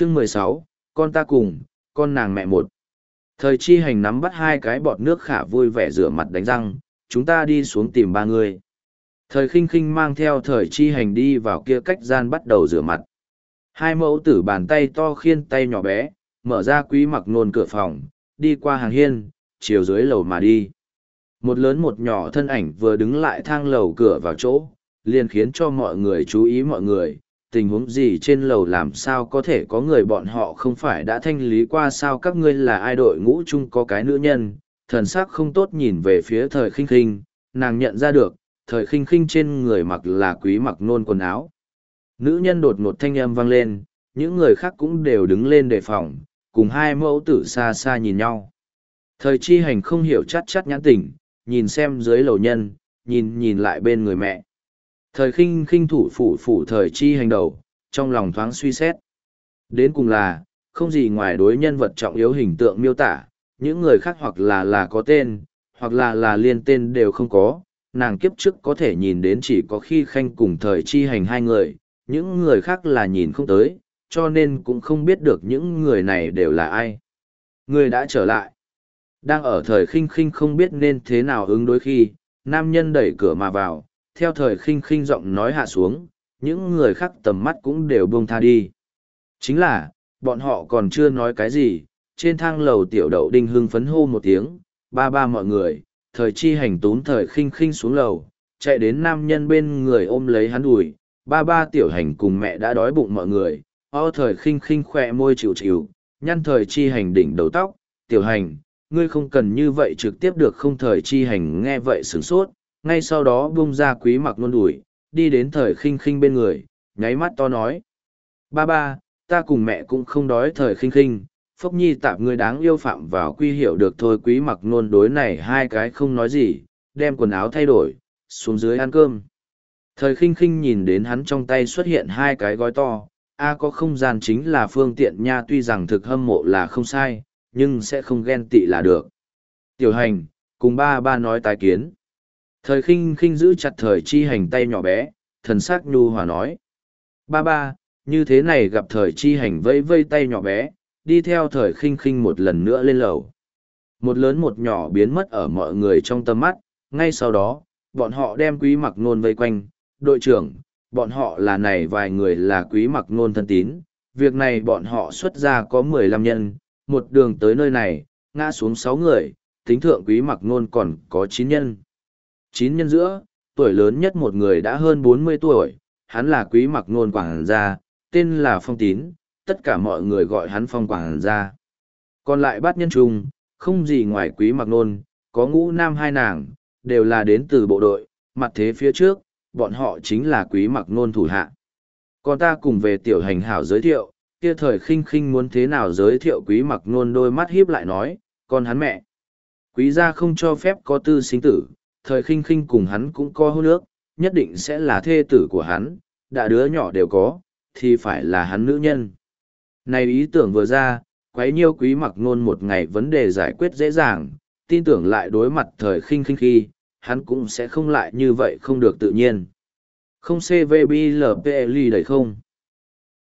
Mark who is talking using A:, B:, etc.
A: chương mười sáu, con ta cùng, con nàng mẹ một. Thời chi hành nắm bắt hai cái bọt nước khả vui vẻ rửa mặt đánh răng, chúng ta đi xuống tìm ba người. Thời khinh khinh mang theo thời chi hành đi vào kia cách gian bắt đầu rửa mặt. Hai mẫu tử bàn tay to khiên tay nhỏ bé, mở ra quý mặc nôn cửa phòng, đi qua hàng hiên, chiều dưới lầu mà đi. Một lớn một nhỏ thân ảnh vừa đứng lại thang lầu cửa vào chỗ, liền khiến cho mọi người chú ý mọi người tình huống gì trên lầu làm sao có thể có người bọn họ không phải đã thanh lý qua sao các ngươi là ai đội ngũ chung có cái nữ nhân, thần sắc không tốt nhìn về phía thời khinh khinh, nàng nhận ra được, thời khinh khinh trên người mặc là quý mặc nôn quần áo. Nữ nhân đột ngột thanh âm vang lên, những người khác cũng đều đứng lên đề phòng, cùng hai mẫu tử xa xa nhìn nhau. Thời chi hành không hiểu chắc chắc nhãn tình, nhìn xem dưới lầu nhân, nhìn nhìn lại bên người mẹ. Thời khinh khinh thủ phủ phủ thời chi hành đầu, trong lòng thoáng suy xét. Đến cùng là, không gì ngoài đối nhân vật trọng yếu hình tượng miêu tả, những người khác hoặc là là có tên, hoặc là là liên tên đều không có, nàng kiếp trước có thể nhìn đến chỉ có khi khanh cùng thời chi hành hai người, những người khác là nhìn không tới, cho nên cũng không biết được những người này đều là ai. Người đã trở lại. Đang ở thời khinh khinh không biết nên thế nào ứng đối khi, nam nhân đẩy cửa mà vào, theo thời khinh khinh giọng nói hạ xuống, những người khác tầm mắt cũng đều buông tha đi. Chính là, bọn họ còn chưa nói cái gì, trên thang lầu tiểu đậu đinh hưng phấn hô một tiếng, ba ba mọi người, thời chi hành tún thời khinh khinh xuống lầu, chạy đến nam nhân bên người ôm lấy hắn đùi, ba ba tiểu hành cùng mẹ đã đói bụng mọi người, o thời khinh khinh khỏe môi chịu chịu, nhăn thời chi hành đỉnh đầu tóc, tiểu hành, ngươi không cần như vậy trực tiếp được không thời chi hành nghe vậy sửng sốt, ngay sau đó bung ra quý mặc luôn đùi, đi đến thời khinh khinh bên người, nháy mắt to nói. Ba ba, ta cùng mẹ cũng không đói thời khinh khinh, phốc nhi tạp người đáng yêu phạm vào quy hiểu được thôi quý mặc nôn đối này hai cái không nói gì, đem quần áo thay đổi, xuống dưới ăn cơm. Thời khinh khinh nhìn đến hắn trong tay xuất hiện hai cái gói to, A có không gian chính là phương tiện nha tuy rằng thực hâm mộ là không sai, nhưng sẽ không ghen tị là được. Tiểu hành, cùng ba ba nói tái kiến. Thời khinh khinh giữ chặt thời chi hành tay nhỏ bé, thần sắc nhu hòa nói. Ba ba, như thế này gặp thời chi hành vây vây tay nhỏ bé, đi theo thời khinh khinh một lần nữa lên lầu. Một lớn một nhỏ biến mất ở mọi người trong tầm mắt, ngay sau đó, bọn họ đem quý mặc nôn vây quanh, đội trưởng, bọn họ là này vài người là quý mặc nôn thân tín, việc này bọn họ xuất ra có mười lăm nhân, một đường tới nơi này, ngã xuống sáu người, tính thượng quý mặc nôn còn có chín nhân. Chín nhân giữa, tuổi lớn nhất một người đã hơn bốn mươi tuổi, hắn là quý mặc nôn quảng gia, tên là Phong Tín, tất cả mọi người gọi hắn Phong quảng gia. Còn lại bát nhân trung, không gì ngoài quý mặc nôn, có ngũ nam hai nàng, đều là đến từ bộ đội, mặt thế phía trước, bọn họ chính là quý mặc nôn thủ hạ. Còn ta cùng về tiểu hành hảo giới thiệu, kia thời khinh khinh muốn thế nào giới thiệu quý mặc nôn đôi mắt hiếp lại nói, con hắn mẹ. Quý gia không cho phép có tư sinh tử, thời khinh khinh cùng hắn cũng có hôn ước, nhất định sẽ là thê tử của hắn, đã đứa nhỏ đều có, thì phải là hắn nữ nhân. Này ý tưởng vừa ra, quấy nhiêu quý mặc nôn một ngày vấn đề giải quyết dễ dàng, tin tưởng lại đối mặt thời khinh khinh khi, hắn cũng sẽ không lại như vậy không được tự nhiên. Không CVBLPL đầy không?